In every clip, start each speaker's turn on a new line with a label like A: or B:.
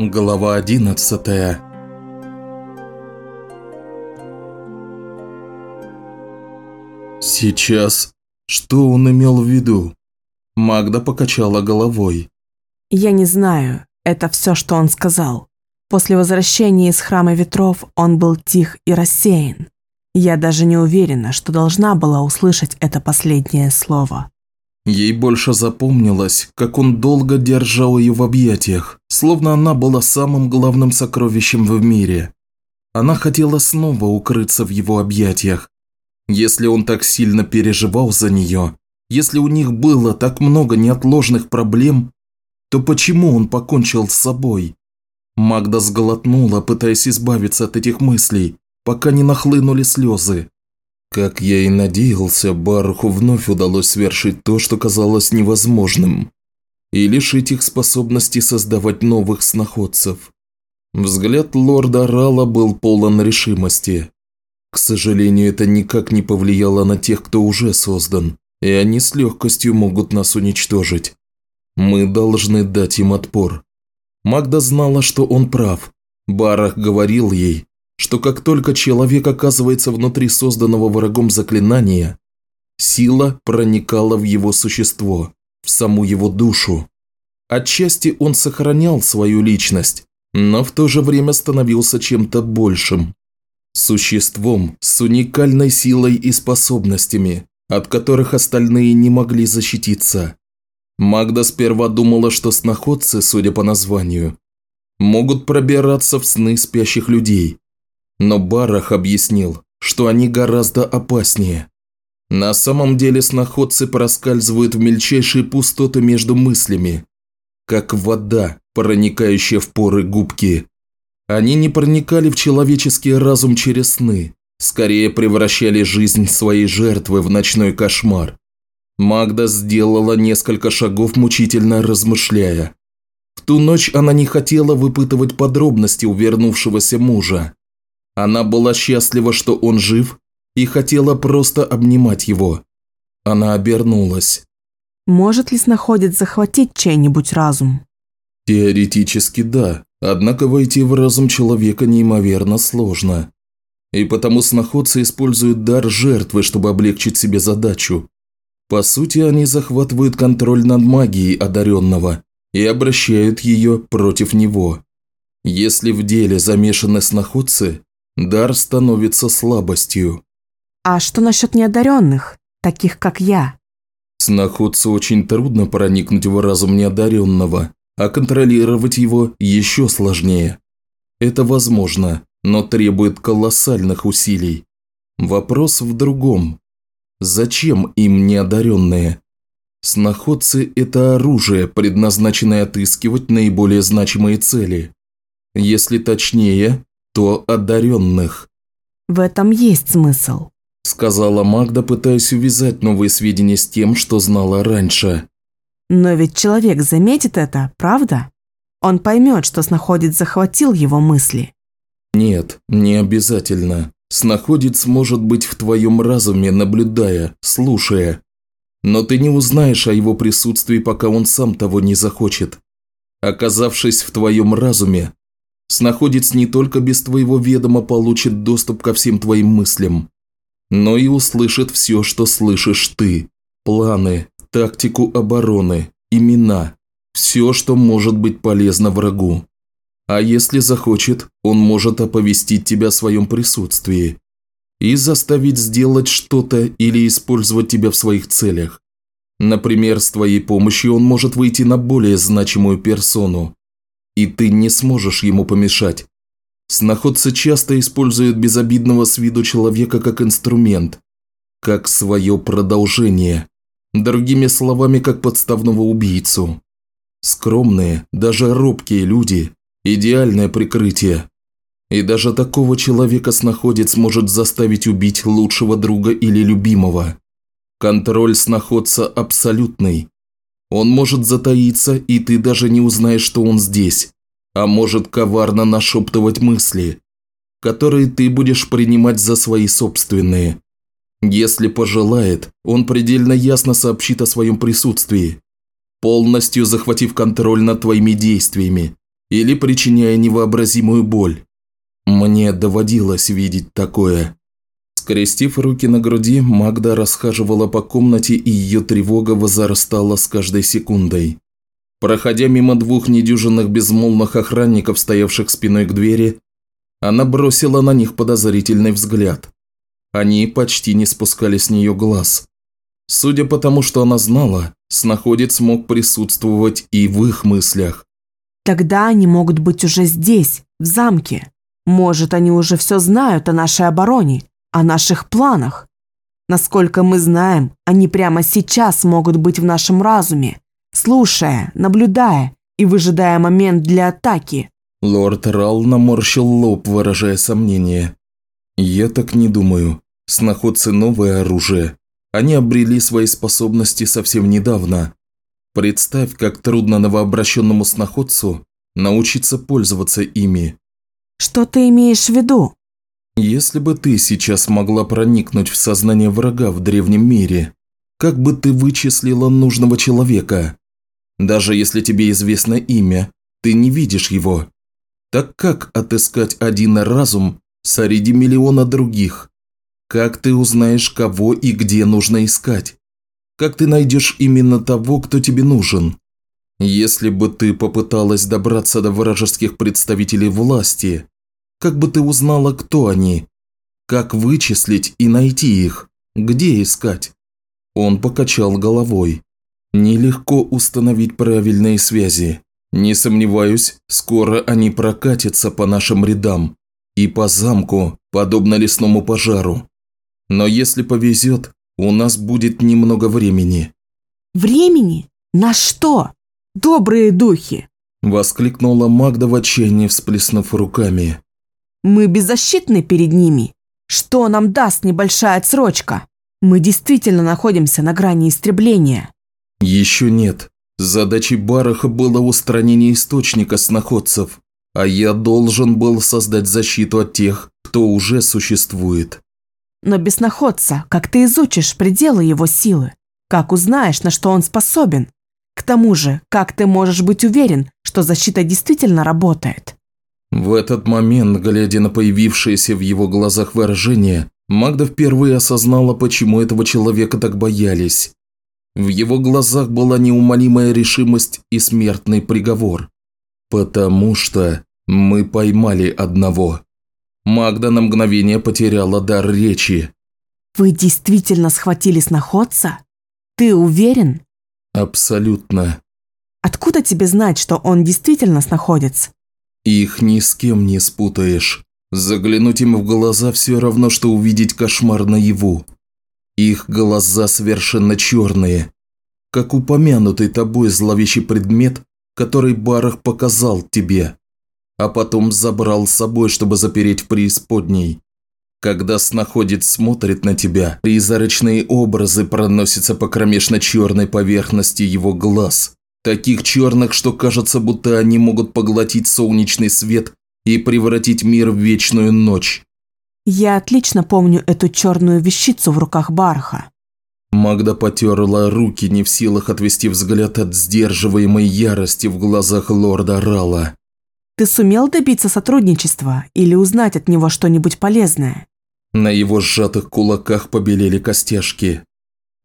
A: Глава 11 Сейчас что он имел в виду? Магда покачала головой.
B: Я не знаю, это все, что он сказал. После возвращения из Храма Ветров он был тих и рассеян. Я даже не уверена, что должна была услышать это последнее слово.
A: Ей больше запомнилось, как он долго держал ее в объятиях, словно она была самым главным сокровищем в мире. Она хотела снова укрыться в его объятиях. Если он так сильно переживал за нее, если у них было так много неотложных проблем, то почему он покончил с собой? Магда сглотнула, пытаясь избавиться от этих мыслей, пока не нахлынули слезы. Как я и надеялся, Баруху вновь удалось свершить то, что казалось невозможным, и лишить их способности создавать новых сноходцев. Взгляд лорда Рала был полон решимости. К сожалению, это никак не повлияло на тех, кто уже создан, и они с легкостью могут нас уничтожить. Мы должны дать им отпор. Магда знала, что он прав. Барах говорил ей, что как только человек оказывается внутри созданного врагом заклинания, сила проникала в его существо, в саму его душу. Отчасти он сохранял свою личность, но в то же время становился чем-то большим. Существом с уникальной силой и способностями, от которых остальные не могли защититься. Магда сперва думала, что сноходцы, судя по названию, могут пробираться в сны спящих людей, но Барах объяснил, что они гораздо опаснее. На самом деле сноходцы проскальзывают в мельчайшие пустоты между мыслями, как вода, проникающая в поры губки. Они не проникали в человеческий разум через сны, скорее превращали жизнь своей жертвы в ночной кошмар. Магда сделала несколько шагов, мучительно размышляя. В ту ночь она не хотела выпытывать подробности у вернувшегося мужа. Она была счастлива, что он жив, и хотела просто обнимать его. Она обернулась.
B: Может ли снаходец захватить чей-нибудь разум?
A: Теоретически да, однако войти в разум человека неимоверно сложно. И потому сноходцы используют дар жертвы, чтобы облегчить себе задачу. По сути, они захватывают контроль над магией одаренного и обращают ее против него. Если в деле замешаны сноходцы, дар становится слабостью.
B: А что насчет неодаренных, таких как я?
A: Сноходцу очень трудно проникнуть в разум неодаренного, а контролировать его еще сложнее. Это возможно, но требует колоссальных усилий. Вопрос в другом. Зачем им неодаренные? Сноходцы – это оружие, предназначенное отыскивать наиболее значимые цели. Если точнее, то одаренных.
B: В этом есть смысл,
A: сказала Магда, пытаясь увязать новые сведения с тем, что знала раньше.
B: Но ведь человек заметит это, правда? Он поймет, что снаходец захватил его мысли.
A: Нет, не обязательно. Снаходец может быть в твоем разуме, наблюдая, слушая. Но ты не узнаешь о его присутствии, пока он сам того не захочет. Оказавшись в твоем разуме, Снаходец не только без твоего ведома получит доступ ко всем твоим мыслям, но и услышит все, что слышишь ты. Планы, тактику обороны, имена, все, что может быть полезно врагу. А если захочет, он может оповестить тебя о своем присутствии и заставить сделать что-то или использовать тебя в своих целях. Например, с твоей помощью он может выйти на более значимую персону, и ты не сможешь ему помешать. Сноходцы часто используют безобидного с виду человека как инструмент, как свое продолжение, другими словами, как подставного убийцу. Скромные, даже робкие люди – идеальное прикрытие. И даже такого человека сноходец может заставить убить лучшего друга или любимого. Контроль сноходца абсолютный, он может затаиться, и ты даже не узнаешь, что он здесь, а может коварно нашептывать мысли, которые ты будешь принимать за свои собственные. Если пожелает, он предельно ясно сообщит о своем присутствии, полностью захватив контроль над твоими действиями, или причиняя невообразимую боль. Мне доводилось видеть такое. Скрестив руки на груди, Магда расхаживала по комнате, и ее тревога возрастала с каждой секундой. Проходя мимо двух недюжинных безмолвных охранников, стоявших спиной к двери, она бросила на них подозрительный взгляд. Они почти не спускали с нее глаз. Судя по тому, что она знала, снаходец мог присутствовать и в их мыслях.
B: Тогда они могут быть уже здесь, в замке. Может, они уже все знают о нашей обороне, о наших планах. Насколько мы знаем, они прямо сейчас могут быть в нашем разуме, слушая, наблюдая и выжидая момент для атаки.
A: Лорд Рал наморщил лоб, выражая сомнение. «Я так не думаю. Сноходцы новое оружие. Они обрели свои способности совсем недавно. Представь, как трудно новообращенному сноходцу научиться пользоваться ими.
B: Что ты имеешь в виду?
A: Если бы ты сейчас могла проникнуть в сознание врага в древнем мире, как бы ты вычислила нужного человека? Даже если тебе известно имя, ты не видишь его. Так как отыскать один разум среди миллиона других? Как ты узнаешь, кого и где нужно искать? Как ты найдешь именно того, кто тебе нужен? Если бы ты попыталась добраться до вражеских представителей власти, как бы ты узнала, кто они? Как вычислить и найти их? Где искать? Он покачал головой. Нелегко установить правильные связи. Не сомневаюсь, скоро они прокатятся по нашим рядам и по замку, подобно лесному пожару. Но если повезет, у нас будет немного времени».
B: «Времени? На что? Добрые духи!»
A: Воскликнула Магда в отчаянии, всплеснув руками.
B: «Мы беззащитны перед ними. Что нам даст небольшая отсрочка? Мы действительно находимся на грани истребления».
A: «Еще нет. Задачей Бараха было устранение источника сноходцев, а я должен был создать защиту от тех, кто уже существует.
B: Но без находца, как ты изучишь пределы его силы? Как узнаешь, на что он способен? К тому же, как ты можешь быть уверен, что защита действительно работает?
A: В этот момент, глядя на появившееся в его глазах выражение, Магда впервые осознала, почему этого человека так боялись. В его глазах была неумолимая решимость и смертный приговор. «Потому что мы поймали одного». Магда на мгновение потеряла дар речи.
B: «Вы действительно схватили сноходца? Ты уверен?»
A: «Абсолютно».
B: «Откуда тебе знать, что он действительно сноходец?»
A: «Их ни с кем не спутаешь. Заглянуть им в глаза все равно, что увидеть кошмар наяву. Их глаза совершенно черные, как упомянутый тобой зловещий предмет, который Барах показал тебе а потом забрал с собой, чтобы запереть в преисподней. Когда снаходец смотрит на тебя, призрачные образы проносятся по кромешно-черной поверхности его глаз, таких черных, что кажется, будто они могут поглотить солнечный свет и превратить мир в вечную ночь.
B: Я отлично помню эту черную вещицу в руках Барха.
A: Магда потерла руки, не в силах отвести взгляд от сдерживаемой ярости в глазах лорда Рала.
B: Ты сумел добиться сотрудничества или узнать от него что-нибудь полезное?
A: На его сжатых кулаках побелели костяшки.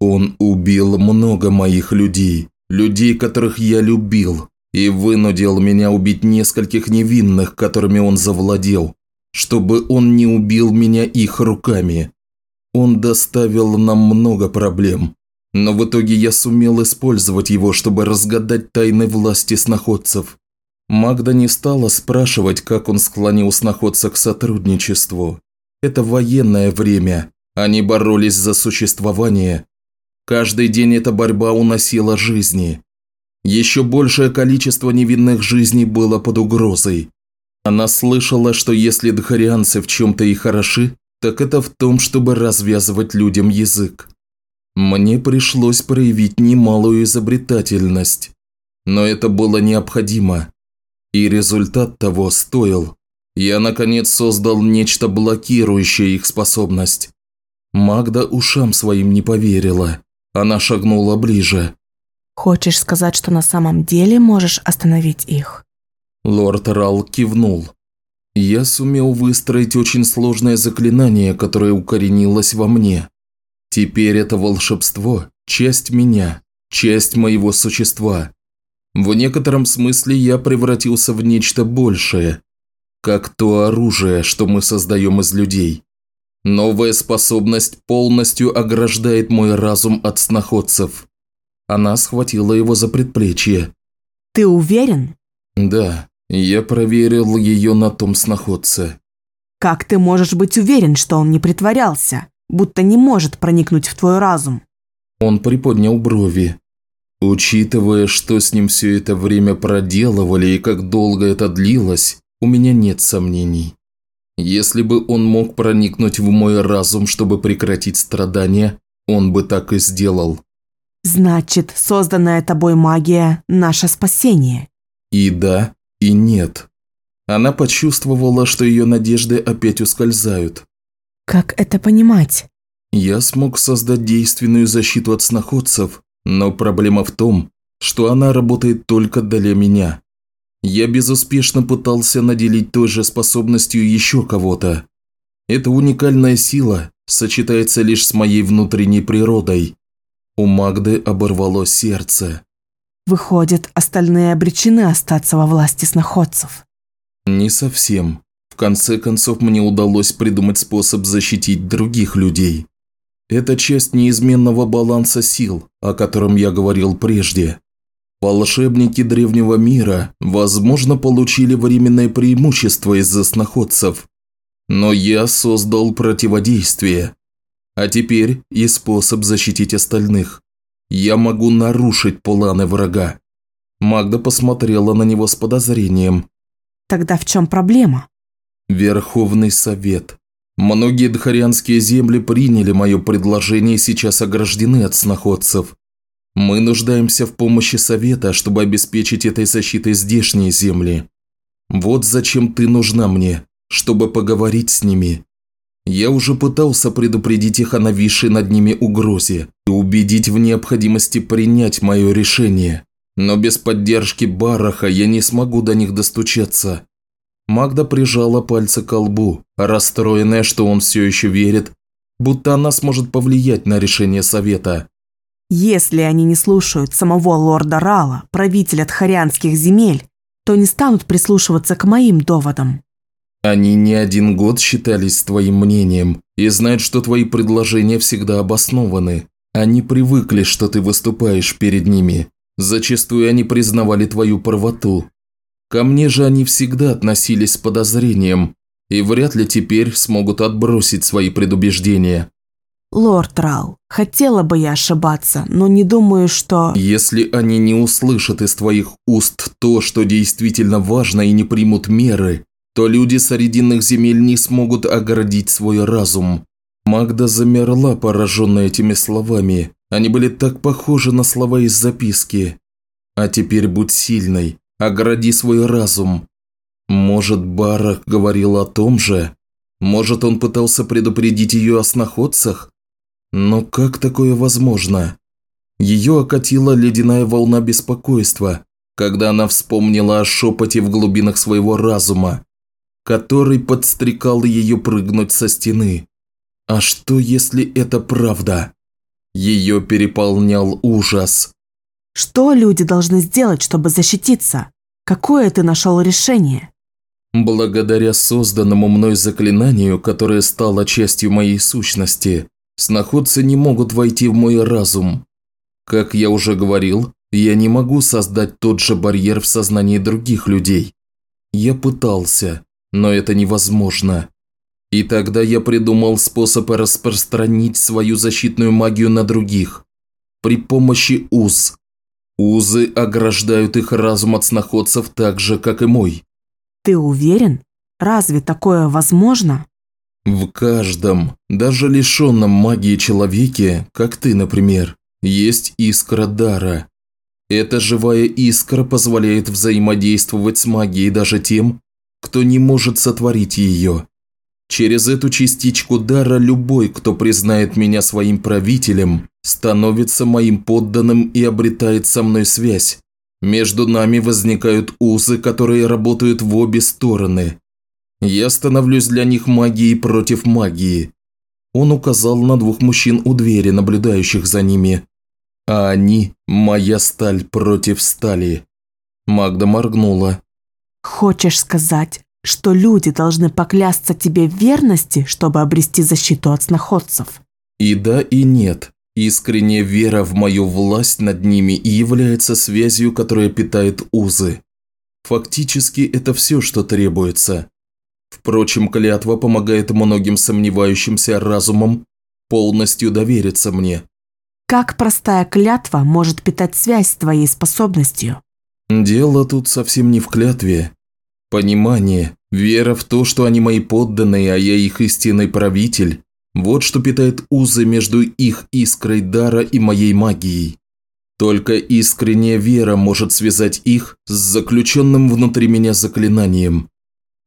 A: Он убил много моих людей, людей, которых я любил, и вынудил меня убить нескольких невинных, которыми он завладел, чтобы он не убил меня их руками. Он доставил нам много проблем, но в итоге я сумел использовать его, чтобы разгадать тайны власти сноходцев. Магда не стала спрашивать, как он склонил сноходца к сотрудничеству. Это военное время, они боролись за существование. Каждый день эта борьба уносила жизни. Еще большее количество невинных жизней было под угрозой. Она слышала, что если дхарианцы в чем-то и хороши, так это в том, чтобы развязывать людям язык. Мне пришлось проявить немалую изобретательность. Но это было необходимо. И результат того стоил. Я, наконец, создал нечто блокирующее их способность. Магда ушам своим не поверила. Она шагнула ближе.
B: «Хочешь сказать, что на самом деле можешь остановить их?»
A: Лорд Рал кивнул. Я сумел выстроить очень сложное заклинание, которое укоренилось во мне. Теперь это волшебство – часть меня, часть моего существа. В некотором смысле я превратился в нечто большее, как то оружие, что мы создаем из людей. Новая способность полностью ограждает мой разум от сноходцев. Она схватила его за предплечье.
B: «Ты уверен?»
A: «Да, я проверил ее на том сноходце».
B: «Как ты можешь быть уверен, что он не притворялся, будто не может проникнуть в твой разум?»
A: Он приподнял брови. Учитывая, что с ним все это время проделывали и как долго это длилось, у меня нет сомнений. Если бы он мог проникнуть в мой разум, чтобы прекратить страдания, он бы так и сделал.
B: Значит, созданная тобой магия – наше спасение.
A: И да, и нет. Она почувствовала, что ее надежды опять ускользают.
B: Как это понимать?
A: Я смог создать действенную защиту от сноходцев, но проблема в том, что она работает только для меня. Я безуспешно пытался наделить той же способностью еще кого-то. Эта уникальная сила сочетается лишь с моей внутренней природой. У Магды оборвало сердце.
B: Выходит, остальные обречены остаться во власти сноходцев.
A: Не совсем. В конце концов, мне удалось придумать способ защитить других людей. Это часть неизменного баланса сил, о котором я говорил прежде. Волшебники древнего мира, возможно, получили временное преимущество из-за сноходцев. Но я создал противодействие. А теперь и способ защитить остальных. Я могу нарушить планы врага. Магда посмотрела на него с подозрением.
B: Тогда в чем проблема?
A: Верховный совет. Многие дхарианские земли приняли мое предложение и сейчас ограждены от сноходцев. Мы нуждаемся в помощи Совета, чтобы обеспечить этой защитой здешние земли. Вот зачем ты нужна мне, чтобы поговорить с ними. Я уже пытался предупредить их о нависшей над ними угрозе и убедить в необходимости принять мое решение. Но без поддержки Бараха я не смогу до них достучаться. Магда прижала пальцы к лбу, расстроенная, что он все еще верит, будто она сможет повлиять на решение Совета.
B: Если они не слушают самого лорда Рала, правителя тхарианских земель, то не станут прислушиваться к моим доводам.
A: Они не один год считались твоим мнением и знают, что твои предложения всегда обоснованы. Они привыкли, что ты выступаешь перед ними. Зачастую они признавали твою правоту. Ко мне же они всегда относились с подозрением и вряд ли теперь смогут отбросить свои предубеждения.
B: «Лорд Рал, хотела бы я ошибаться, но не думаю, что...»
A: «Если они не услышат из твоих уст то, что действительно важно, и не примут меры, то люди Срединных земель не смогут оградить свой разум». Магда замерла, пораженная этими словами. Они были так похожи на слова из записки. «А теперь будь сильной, огради свой разум». Может, Барах говорил о том же? Может, он пытался предупредить ее о сноходцах? Но как такое возможно? Ее окатила ледяная волна беспокойства, когда она вспомнила о шепоте в глубинах своего разума, который подстрекал ее прыгнуть со стены. А что, если это правда? Ее переполнял ужас.
B: Что люди должны сделать, чтобы защититься? Какое ты нашел решение?
A: Благодаря созданному мной заклинанию, которое стало частью моей сущности, Сноходцы не могут войти в мой разум. Как я уже говорил, я не могу создать тот же барьер в сознании других людей. Я пытался, но это невозможно. И тогда я придумал способ распространить свою защитную магию на других. При помощи уз. Узы ограждают их разум от сноходцев так же, как и мой.
B: Ты уверен? Разве такое возможно?
A: В каждом, даже лишенном магии человеке, как ты, например, есть искра дара. Эта живая искра позволяет взаимодействовать с магией даже тем, кто не может сотворить ее. Через эту частичку дара любой, кто признает меня своим правителем, становится моим подданным и обретает со мной связь. Между нами возникают узы, которые работают в обе стороны. Я становлюсь для них магией против магии. Он указал на двух мужчин у двери, наблюдающих за ними. А они – моя сталь против стали. Магда моргнула.
B: Хочешь сказать, что люди должны поклясться тебе в верности, чтобы обрести защиту от сноходцев?
A: И да, и нет. Искренняя вера в мою власть над ними и является связью, которая питает узы. Фактически это все, что требуется. Впрочем, клятва помогает многим сомневающимся разумам полностью довериться мне.
B: Как простая клятва может питать связь с твоей способностью?
A: Дело тут совсем не в клятве. Понимание, вера в то, что они мои подданные, а я их истинный правитель, вот что питает узы между их искрой дара и моей магией. Только искренняя вера может связать их с заключенным внутри меня заклинанием.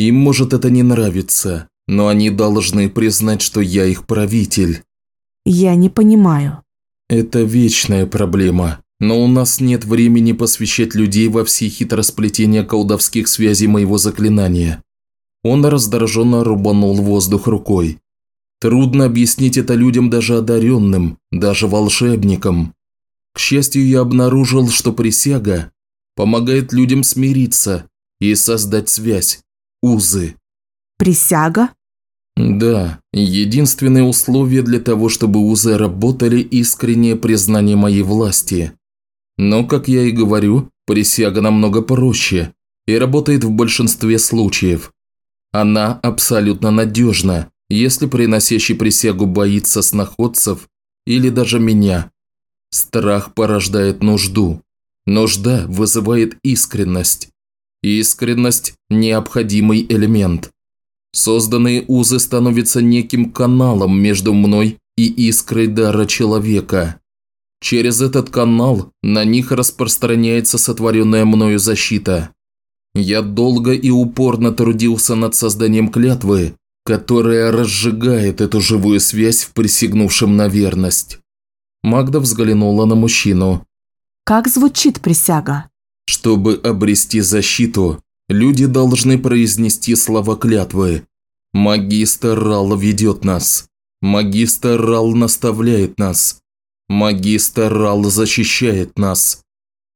A: Им может это не нравиться, но они должны признать, что я их правитель.
B: Я не понимаю.
A: Это вечная проблема, но у нас нет времени посвящать людей во все хитросплетения колдовских связей моего заклинания. Он раздраженно рубанул воздух рукой. Трудно объяснить это людям даже одаренным, даже волшебникам. К счастью, я обнаружил, что присяга помогает людям смириться и создать связь узы.
B: Присяга?
A: Да, единственное условие для того, чтобы узы работали – искреннее признание моей власти. Но, как я и говорю, присяга намного проще и работает в большинстве случаев. Она абсолютно надежна, если приносящий присягу боится сноходцев или даже меня. Страх порождает нужду. Нужда вызывает искренность. Искренность – необходимый элемент. Созданные узы становятся неким каналом между мной и искрой дара человека. Через этот канал на них распространяется сотворенная мною защита. Я долго и упорно трудился над созданием клятвы, которая разжигает эту живую связь в присягнувшем на верность. Магда взглянула на мужчину.
B: «Как звучит присяга?»
A: Чтобы обрести защиту, люди должны произнести слова клятвы. Магистр Рал ведет нас. Магистр Рал наставляет нас. Магистр Рал защищает нас.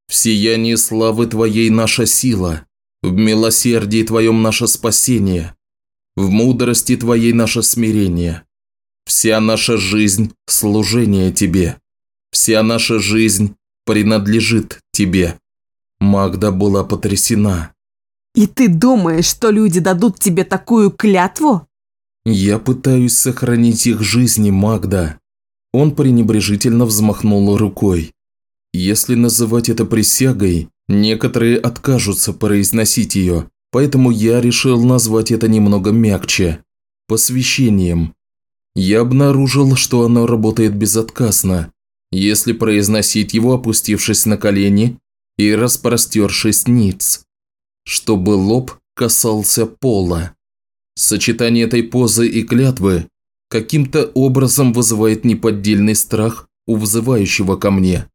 A: В сиянии славы Твоей наша сила. В милосердии Твоем наше спасение. В мудрости Твоей наше смирение. Вся наша жизнь – служение Тебе. Вся наша жизнь принадлежит Тебе. Магда была потрясена.
B: «И ты думаешь, что люди дадут тебе такую клятву?»
A: «Я пытаюсь сохранить их жизни, Магда». Он пренебрежительно взмахнул рукой. «Если называть это присягой, некоторые откажутся произносить ее, поэтому я решил назвать это немного мягче – посвящением. Я обнаружил, что оно работает безотказно, если произносить его, опустившись на колени и распростершись ниц, чтобы лоб касался пола. Сочетание этой позы и клятвы каким-то образом вызывает неподдельный страх у взывающего ко мне.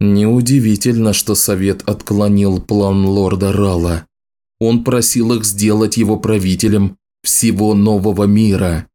A: Неудивительно, что совет отклонил план лорда Рала. Он просил их сделать его правителем всего нового мира.